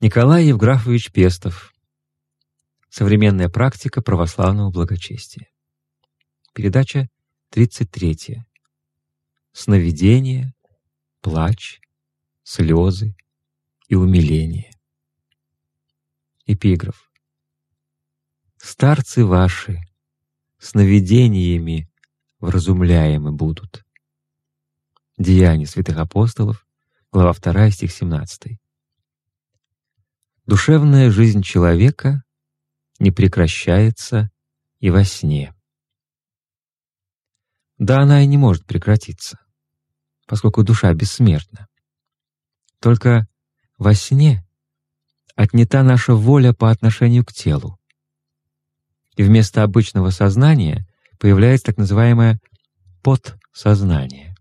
Николай Евграфович Пестов. Современная практика православного благочестия. Передача 33. Сновидение, плач, слезы и умиление. Эпиграф. «Старцы ваши сновидениями вразумляемы будут». Деяния святых апостолов, глава 2, стих 17. Душевная жизнь человека не прекращается и во сне. Да, она и не может прекратиться, поскольку душа бессмертна. Только во сне отнята наша воля по отношению к телу, и вместо обычного сознания появляется так называемое подсознание.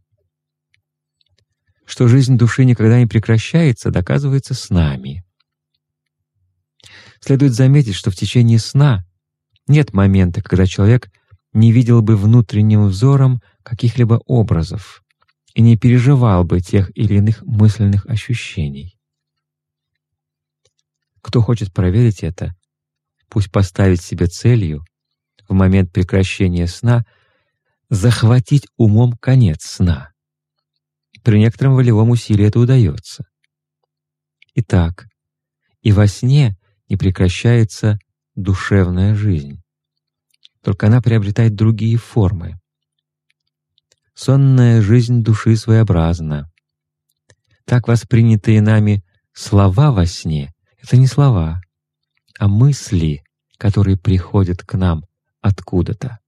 Что жизнь души никогда не прекращается, доказывается с нами — Следует заметить, что в течение сна нет момента, когда человек не видел бы внутренним взором каких-либо образов и не переживал бы тех или иных мысленных ощущений. Кто хочет проверить это, пусть поставит себе целью в момент прекращения сна захватить умом конец сна. При некотором волевом усилии это удается. Итак, и во сне не прекращается душевная жизнь. Только она приобретает другие формы. Сонная жизнь души своеобразна. Так воспринятые нами слова во сне — это не слова, а мысли, которые приходят к нам откуда-то.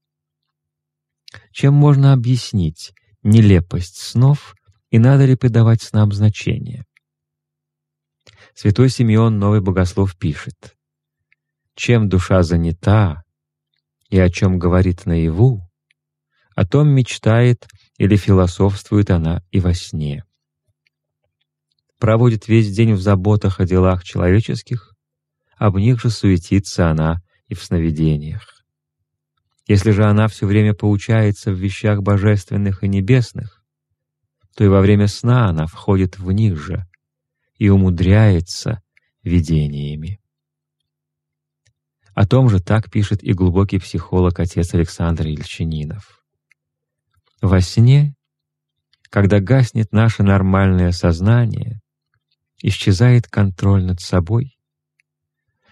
Чем можно объяснить нелепость снов и надо ли придавать снам значение? Святой Симеон Новый Богослов пишет, «Чем душа занята и о чем говорит наяву, о том мечтает или философствует она и во сне. Проводит весь день в заботах о делах человеческих, об них же суетится она и в сновидениях. Если же она все время поучается в вещах божественных и небесных, то и во время сна она входит в них же, и умудряется видениями. О том же так пишет и глубокий психолог отец Александр Ильчининов. Во сне, когда гаснет наше нормальное сознание, исчезает контроль над собой,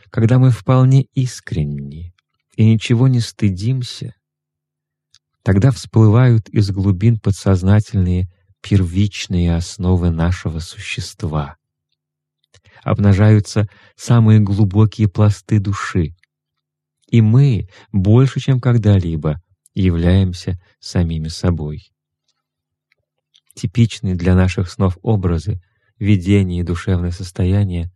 когда мы вполне искренни и ничего не стыдимся, тогда всплывают из глубин подсознательные первичные основы нашего существа, обнажаются самые глубокие пласты души. И мы больше, чем когда-либо, являемся самими собой. Типичные для наших снов образы, видения и душевное состояние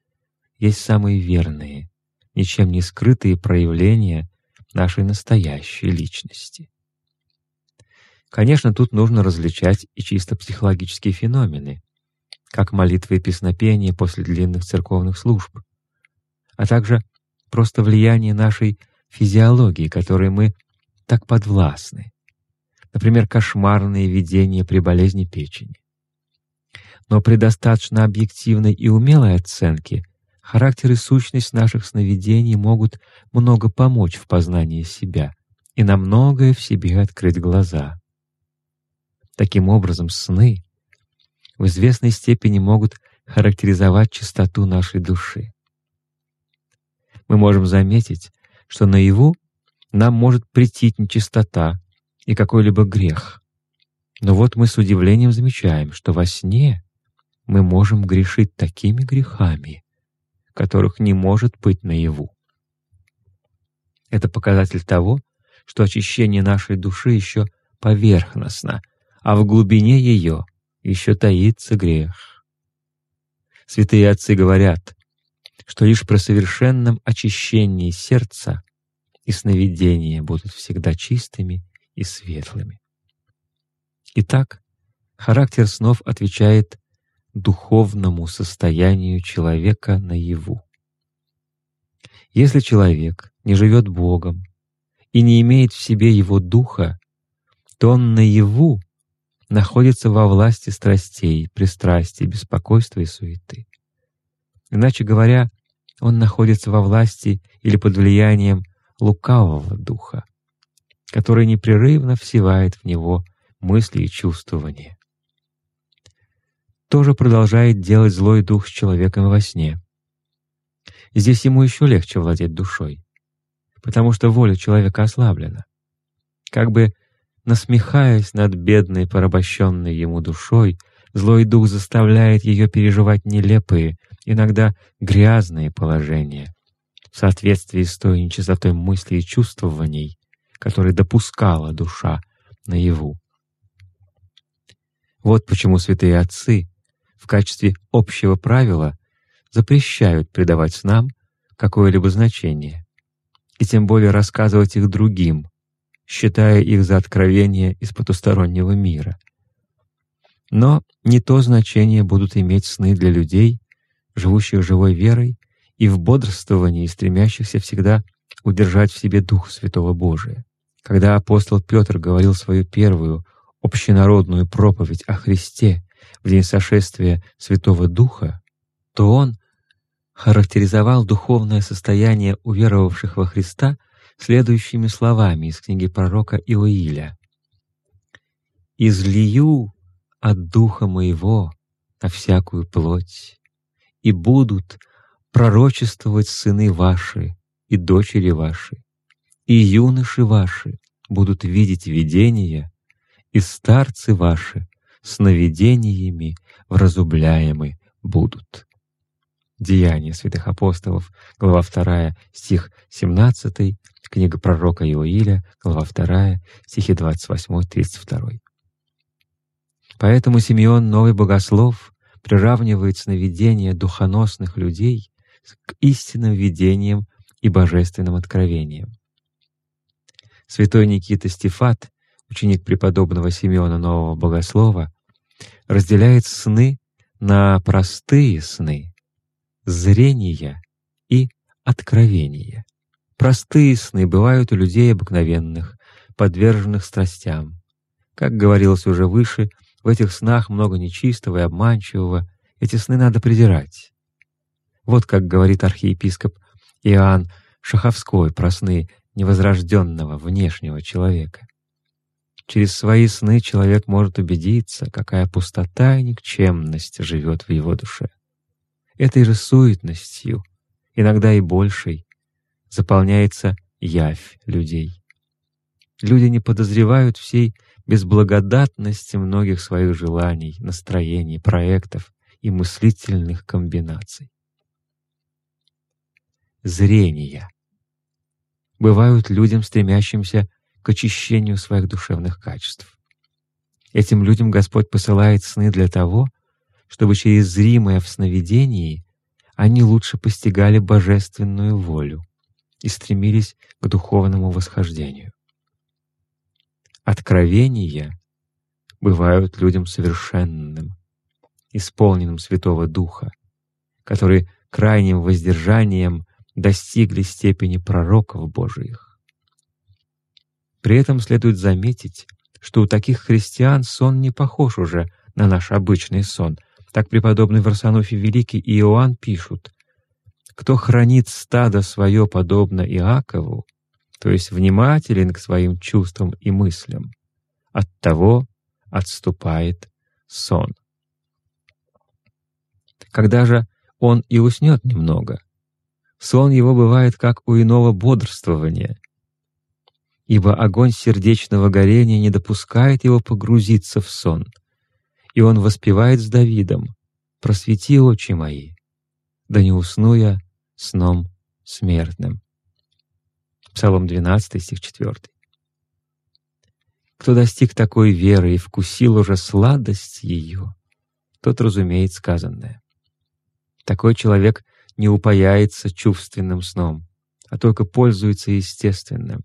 есть самые верные, ничем не скрытые проявления нашей настоящей личности. Конечно, тут нужно различать и чисто психологические феномены, как молитвы и песнопения после длинных церковных служб, а также просто влияние нашей физиологии, которой мы так подвластны, например, кошмарные видения при болезни печени. Но при достаточно объективной и умелой оценке характер и сущность наших сновидений могут много помочь в познании себя и на многое в себе открыть глаза. Таким образом, сны в известной степени могут характеризовать чистоту нашей души. Мы можем заметить, что наяву нам может прийти нечистота и какой-либо грех. Но вот мы с удивлением замечаем, что во сне мы можем грешить такими грехами, которых не может быть наяву. Это показатель того, что очищение нашей души еще поверхностно, а в глубине ее еще таится грех. Святые отцы говорят, что лишь при совершенном очищении сердца и сновидения будут всегда чистыми и светлыми. Итак, характер снов отвечает духовному состоянию человека наяву. Если человек не живет Богом и не имеет в себе Его Духа, то он наяву находится во власти страстей, пристрастий, беспокойства и суеты. Иначе говоря, он находится во власти или под влиянием лукавого духа, который непрерывно всевает в него мысли и чувствования. Тоже продолжает делать злой дух с человеком во сне. Здесь ему еще легче владеть душой, потому что воля человека ослаблена. Как бы насмехаясь над бедной, порабощенной ему душой, злой дух заставляет ее переживать нелепые, иногда грязные положения, в соответствии с той нечистотой мыслей и чувствований, которые допускала душа наяву. Вот почему святые отцы в качестве общего правила запрещают придавать снам какое-либо значение, и тем более рассказывать их другим, считая их за откровения из потустороннего мира. Но не то значение будут иметь сны для людей, живущих живой верой и в бодрствовании, стремящихся всегда удержать в себе Дух Святого Божия. Когда апостол Петр говорил свою первую общенародную проповедь о Христе в день сошествия Святого Духа, то он характеризовал духовное состояние уверовавших во Христа следующими словами из книги пророка Иоиля. «Излию от Духа Моего на всякую плоть, и будут пророчествовать сыны ваши и дочери ваши, и юноши ваши будут видеть видения, и старцы ваши сновидениями вразубляемы будут. Деяния святых апостолов, глава 2, стих 17, книга пророка Иоиля, глава 2, стихи 28-32. Поэтому Симеон, новый богослов, приравнивает сновидения духоносных людей к истинным видениям и божественным откровениям. Святой Никита Стефат, ученик преподобного Симеона Нового Богослова, разделяет сны на простые сны, зрения и откровения. Простые сны бывают у людей обыкновенных, подверженных страстям. Как говорилось уже выше, в этих снах много нечистого и обманчивого, эти сны надо презирать. Вот как говорит архиепископ Иоанн Шаховской про сны невозрожденного внешнего человека. Через свои сны человек может убедиться, какая пустота и никчемность живет в его душе. Этой же суетностью, иногда и большей, заполняется явь людей. Люди не подозревают всей безблагодатности многих своих желаний, настроений, проектов и мыслительных комбинаций. Зрения бывают людям, стремящимся к очищению своих душевных качеств. Этим людям Господь посылает сны для того, чтобы через зримое в сновидении они лучше постигали божественную волю и стремились к духовному восхождению. Откровения бывают людям совершенным, исполненным Святого Духа, которые крайним воздержанием достигли степени пророков Божиих. При этом следует заметить, что у таких христиан сон не похож уже на наш обычный сон. Так преподобный Варсануфий Великий и Иоанн пишут, «Кто хранит стадо свое подобно Иакову, то есть внимателен к своим чувствам и мыслям, от того отступает сон. Когда же он и уснет немного, сон его бывает как у иного бодрствования, ибо огонь сердечного горения не допускает его погрузиться в сон, и он воспевает с Давидом «Просвети очи мои, да не усну я сном смертным». Псалом 12, стих 4. Кто достиг такой веры и вкусил уже сладость ее, тот разумеет сказанное. Такой человек не упаяется чувственным сном, а только пользуется естественным.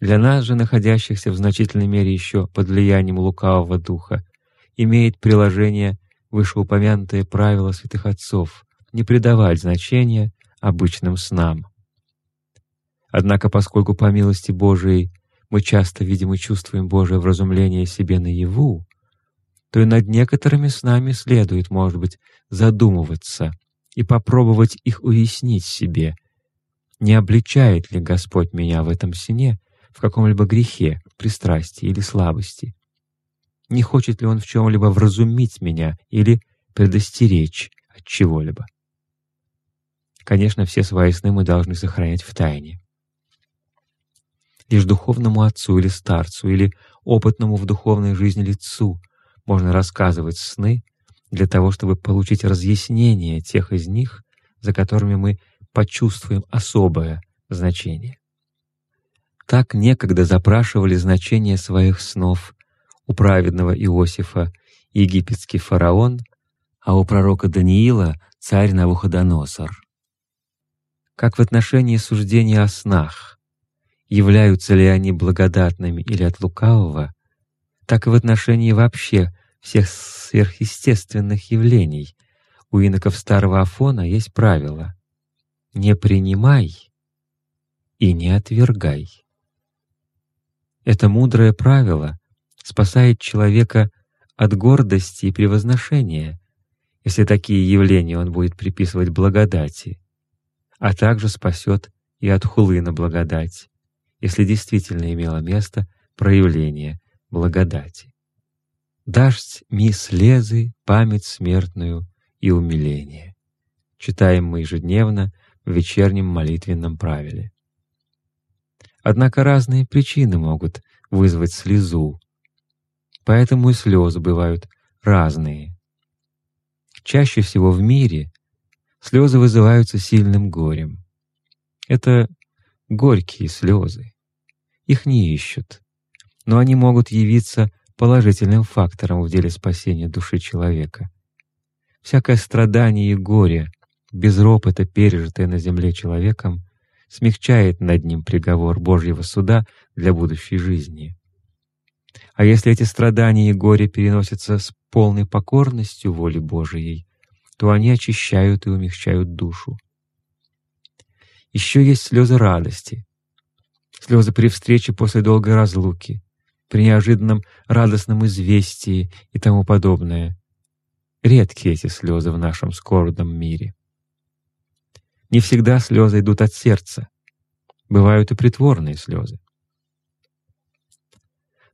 Для нас же, находящихся в значительной мере еще под влиянием лукавого духа, имеет приложение вышеупомянутое правило святых отцов не придавать значения обычным снам. Однако, поскольку по милости Божией мы часто видим и чувствуем Божие вразумление себе наяву, то и над некоторыми с нами следует, может быть, задумываться и попробовать их уяснить себе. Не обличает ли Господь меня в этом сне в каком-либо грехе, пристрастии или слабости? Не хочет ли Он в чем-либо вразумить меня или предостеречь от чего-либо? Конечно, все свои сны мы должны сохранять в тайне. Лишь духовному отцу или старцу, или опытному в духовной жизни лицу можно рассказывать сны для того, чтобы получить разъяснение тех из них, за которыми мы почувствуем особое значение. Так некогда запрашивали значение своих снов у праведного Иосифа египетский фараон, а у пророка Даниила царь Навуходоносор. Как в отношении суждения о снах, являются ли они благодатными или от лукавого, так и в отношении вообще всех сверхъестественных явлений. У иноков старого Афона есть правило «не принимай и не отвергай». Это мудрое правило спасает человека от гордости и превозношения, если такие явления он будет приписывать благодати, а также спасет и от хулы на благодать, если действительно имело место проявление благодати. «Дашь ми слезы, память смертную и умиление», читаем мы ежедневно в вечернем молитвенном правиле. Однако разные причины могут вызвать слезу, поэтому и слезы бывают разные. Чаще всего в мире слезы вызываются сильным горем. Это горькие слезы. Их не ищут, но они могут явиться положительным фактором в деле спасения души человека. Всякое страдание и горе, безропота пережитое на земле человеком, смягчает над ним приговор Божьего суда для будущей жизни. А если эти страдания и горе переносятся с полной покорностью воли Божией, то они очищают и умягчают душу. Еще есть слезы радости, слезы при встрече после долгой разлуки, при неожиданном радостном известии и тому подобное. Редкие эти слезы в нашем скорбном мире. Не всегда слезы идут от сердца. Бывают и притворные слезы.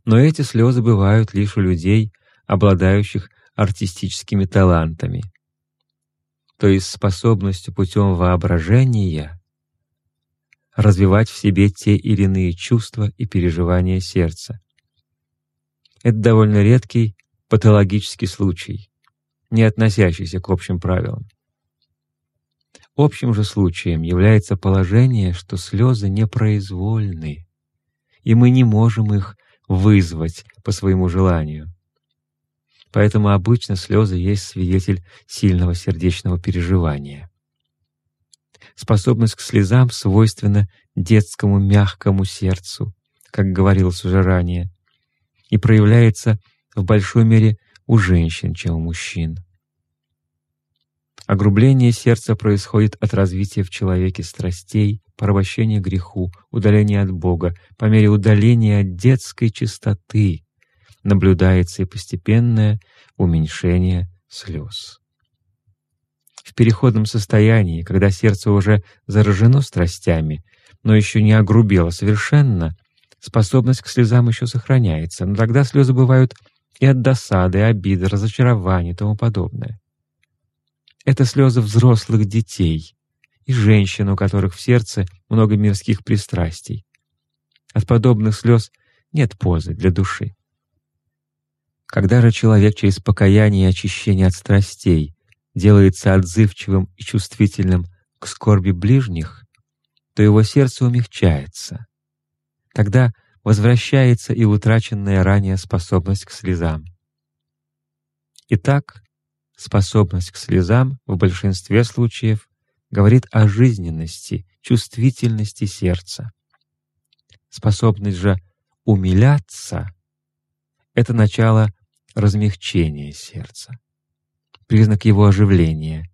Но эти слезы бывают лишь у людей, обладающих артистическими талантами, то есть способностью путем воображения развивать в себе те или иные чувства и переживания сердца. Это довольно редкий патологический случай, не относящийся к общим правилам. Общим же случаем является положение, что слезы непроизвольны, и мы не можем их вызвать по своему желанию. Поэтому обычно слезы есть свидетель сильного сердечного переживания. Способность к слезам свойственна детскому мягкому сердцу, как говорилось уже ранее, и проявляется в большой мере у женщин, чем у мужчин. Огрубление сердца происходит от развития в человеке страстей, порабощения греху, удаления от Бога. По мере удаления от детской чистоты наблюдается и постепенное уменьшение слез в переходном состоянии, когда сердце уже заражено страстями, но еще не огрубело совершенно, способность к слезам еще сохраняется, но тогда слезы бывают и от досады, обиды, разочарования и тому подобное. Это слезы взрослых детей и женщин, у которых в сердце много мирских пристрастий. От подобных слез нет позы для души. Когда же человек через покаяние и очищение от страстей делается отзывчивым и чувствительным к скорби ближних, то его сердце умягчается. Тогда возвращается и утраченная ранее способность к слезам. Итак, способность к слезам в большинстве случаев говорит о жизненности, чувствительности сердца. Способность же умиляться — это начало размягчения сердца признак его оживления,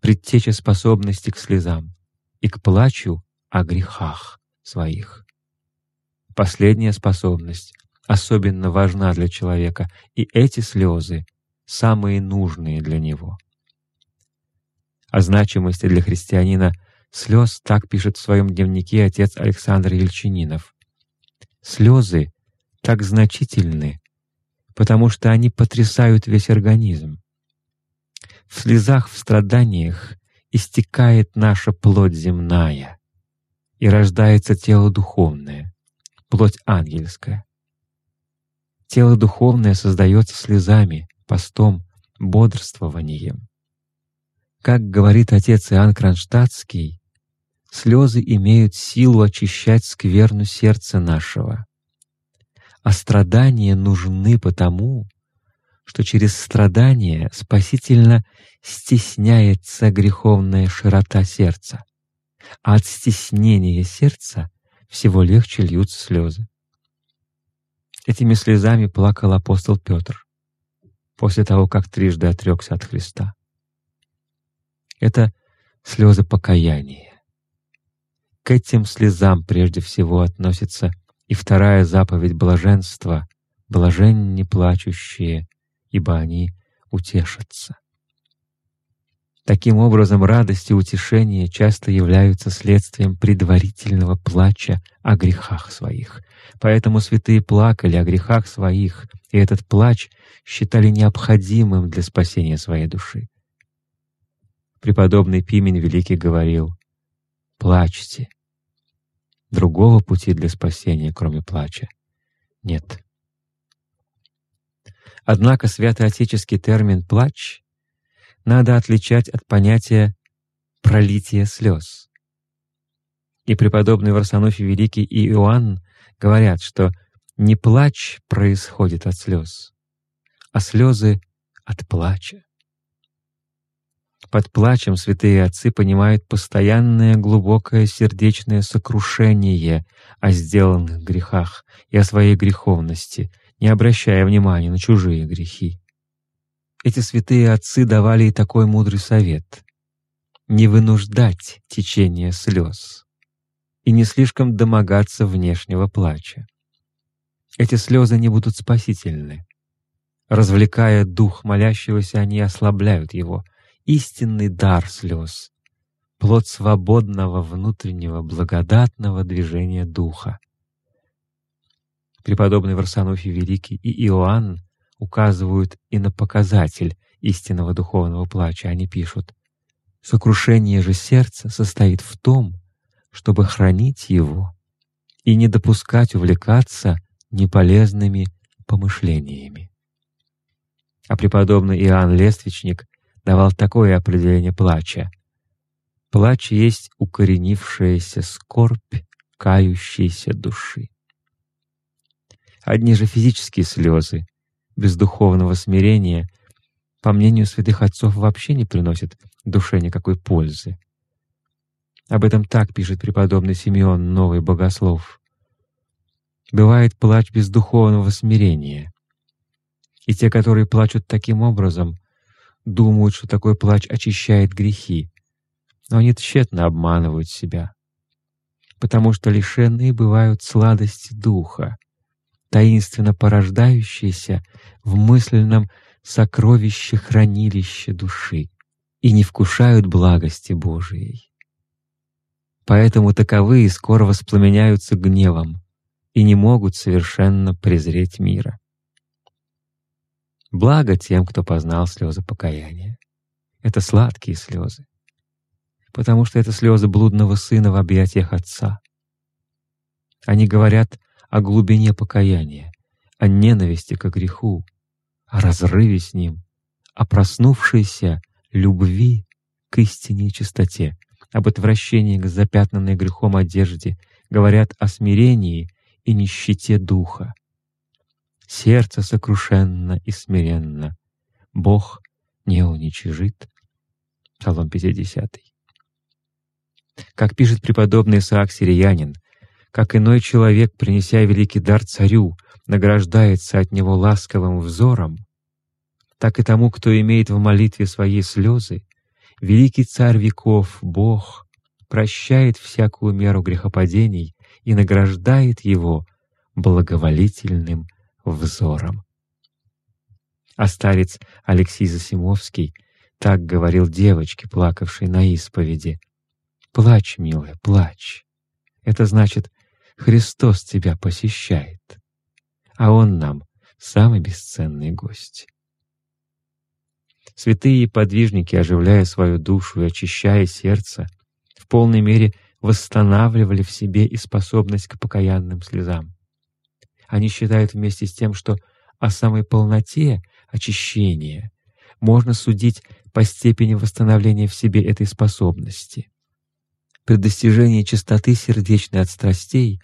предтеча способности к слезам и к плачу о грехах своих. Последняя способность особенно важна для человека, и эти слезы самые нужные для него. О значимости для христианина слез так пишет в своем дневнике отец Александр Ельчининов. Слезы так значительны, потому что они потрясают весь организм. В слезах, в страданиях истекает наша плоть земная, и рождается тело духовное, плоть ангельская. Тело духовное создается слезами, постом, бодрствованием. Как говорит отец Иоанн Кронштадтский, слезы имеют силу очищать скверну сердца нашего, а страдания нужны потому, что через страдания спасительно стесняется греховная широта сердца, а от стеснения сердца всего легче льются слезы. Этими слезами плакал апостол Петр после того, как трижды отрекся от Христа. Это слезы покаяния. К этим слезам прежде всего относится и вторая заповедь блаженства — блаженни плачущие, ибо они утешатся. Таким образом, радость и утешение часто являются следствием предварительного плача о грехах своих. Поэтому святые плакали о грехах своих, и этот плач считали необходимым для спасения своей души. Преподобный Пимен Великий говорил, «Плачьте, другого пути для спасения, кроме плача, нет». Однако святоотеческий термин «плач» надо отличать от понятия «пролитие слез». И преподобный Варсонофий Великий и Иоанн говорят, что не плач происходит от слез, а слезы от плача. Под плачем святые отцы понимают постоянное глубокое сердечное сокрушение о сделанных грехах и о своей греховности, не обращая внимания на чужие грехи. Эти святые отцы давали и такой мудрый совет — не вынуждать течение слез и не слишком домогаться внешнего плача. Эти слезы не будут спасительны. Развлекая дух молящегося, они ослабляют его. Истинный дар слез — плод свободного внутреннего благодатного движения духа. Преподобный Варсануфий Великий и Иоанн указывают и на показатель истинного духовного плача. Они пишут, «Сокрушение же сердца состоит в том, чтобы хранить его и не допускать увлекаться неполезными помышлениями». А преподобный Иоанн Лествичник давал такое определение плача. «Плач есть укоренившаяся скорбь кающейся души». Одни же физические слезы без духовного смирения, по мнению святых отцов, вообще не приносит душе никакой пользы. Об этом так пишет преподобный Симеон, новый богослов. Бывает плач без духовного смирения. И те, которые плачут таким образом, думают, что такой плач очищает грехи, но они тщетно обманывают себя, потому что лишенные бывают сладости духа, таинственно порождающиеся в мысленном сокровище хранилище души и не вкушают благости Божией. Поэтому таковые скоро воспламеняются гневом и не могут совершенно презреть мира. Благо тем, кто познал слезы покаяния. Это сладкие слезы, потому что это слезы блудного сына в объятиях отца. Они говорят о глубине покаяния, о ненависти к греху, о разрыве с ним, о проснувшейся любви к истине и чистоте, об отвращении к запятнанной грехом одежде, говорят о смирении и нищете духа. Сердце сокрушенно и смиренно, Бог не уничижит. Псалом 50. Как пишет преподобный Исаак Сириянин, как иной человек, принеся великий дар царю, награждается от него ласковым взором, так и тому, кто имеет в молитве свои слезы, великий царь веков, Бог, прощает всякую меру грехопадений и награждает его благоволительным взором. А старец Алексей Засимовский так говорил девочке, плакавшей на исповеди. «Плачь, милая, плачь. Это значит, Христос тебя посещает, а Он нам самый бесценный гость». Святые подвижники, оживляя свою душу и очищая сердце, в полной мере восстанавливали в себе и способность к покаянным слезам. Они считают вместе с тем, что о самой полноте очищения можно судить по степени восстановления в себе этой способности. При достижении чистоты сердечной от страстей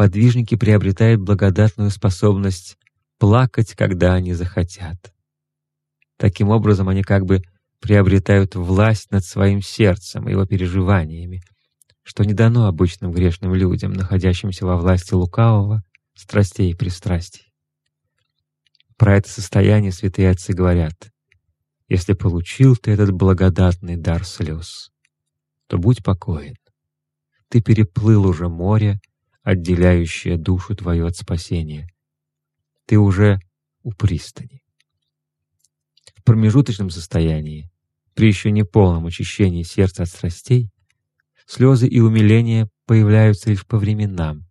подвижники приобретают благодатную способность плакать, когда они захотят. Таким образом, они как бы приобретают власть над своим сердцем и его переживаниями, что не дано обычным грешным людям, находящимся во власти лукавого, страстей и пристрастий. Про это состояние святые отцы говорят, «Если получил ты этот благодатный дар слез, то будь покоен. Ты переплыл уже море, отделяющее душу твою от спасения. Ты уже у пристани промежуточном состоянии, при еще не полном очищении сердца от страстей, слезы и умиления появляются лишь по временам,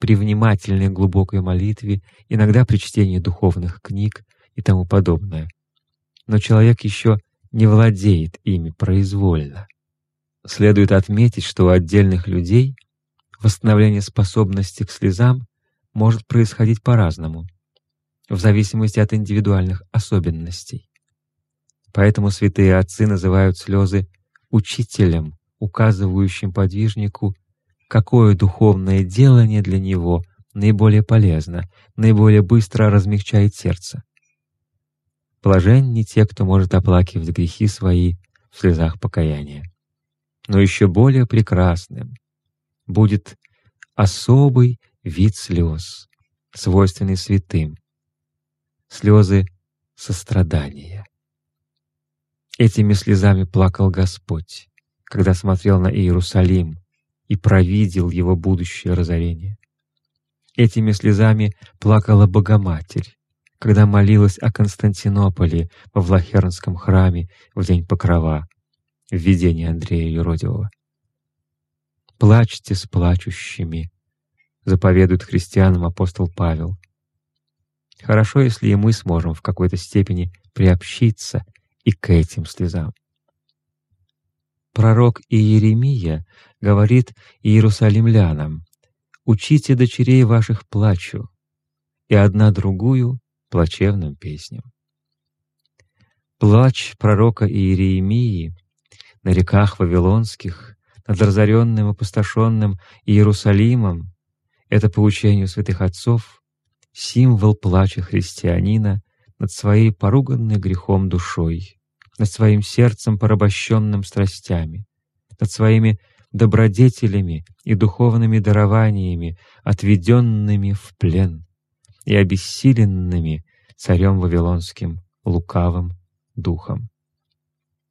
при внимательной глубокой молитве, иногда при чтении духовных книг и тому подобное. Но человек еще не владеет ими произвольно. Следует отметить, что у отдельных людей восстановление способности к слезам может происходить по-разному, в зависимости от индивидуальных особенностей. Поэтому святые отцы называют слезы учителем, указывающим подвижнику, какое духовное делание для него наиболее полезно, наиболее быстро размягчает сердце. Блаженны те, кто может оплакивать грехи свои в слезах покаяния. Но еще более прекрасным будет особый вид слез, свойственный святым — слезы сострадания. Этими слезами плакал Господь, когда смотрел на Иерусалим и провидел его будущее разорение. Этими слезами плакала Богоматерь, когда молилась о Константинополе во Влахернском храме в день Покрова, в видении Андрея Юродивого. «Плачьте с плачущими», — заповедует христианам апостол Павел. Хорошо, если и мы сможем в какой-то степени приобщиться и к этим слезам. Пророк Иеремия говорит иерусалимлянам, «Учите дочерей ваших плачу, и одна другую плачевным песням». Плач пророка Иеремии на реках Вавилонских, над разоренным опустошенным Иерусалимом — это по учению святых отцов символ плача христианина над своей поруганной грехом душой, над своим сердцем, порабощенным страстями, над своими добродетелями и духовными дарованиями, отведенными в плен и обессиленными царем Вавилонским лукавым духом.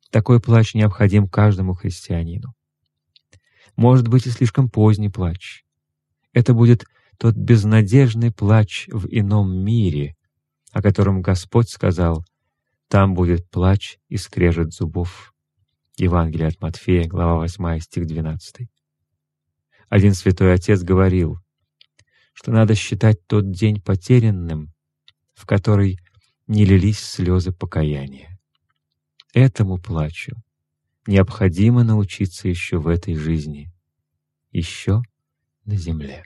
Такой плач необходим каждому христианину. Может быть и слишком поздний плач. Это будет тот безнадежный плач в ином мире, о котором Господь сказал, «Там будет плач и скрежет зубов». Евангелие от Матфея, глава 8, стих 12. Один святой отец говорил, что надо считать тот день потерянным, в который не лились слезы покаяния. Этому плачу необходимо научиться еще в этой жизни, еще на земле.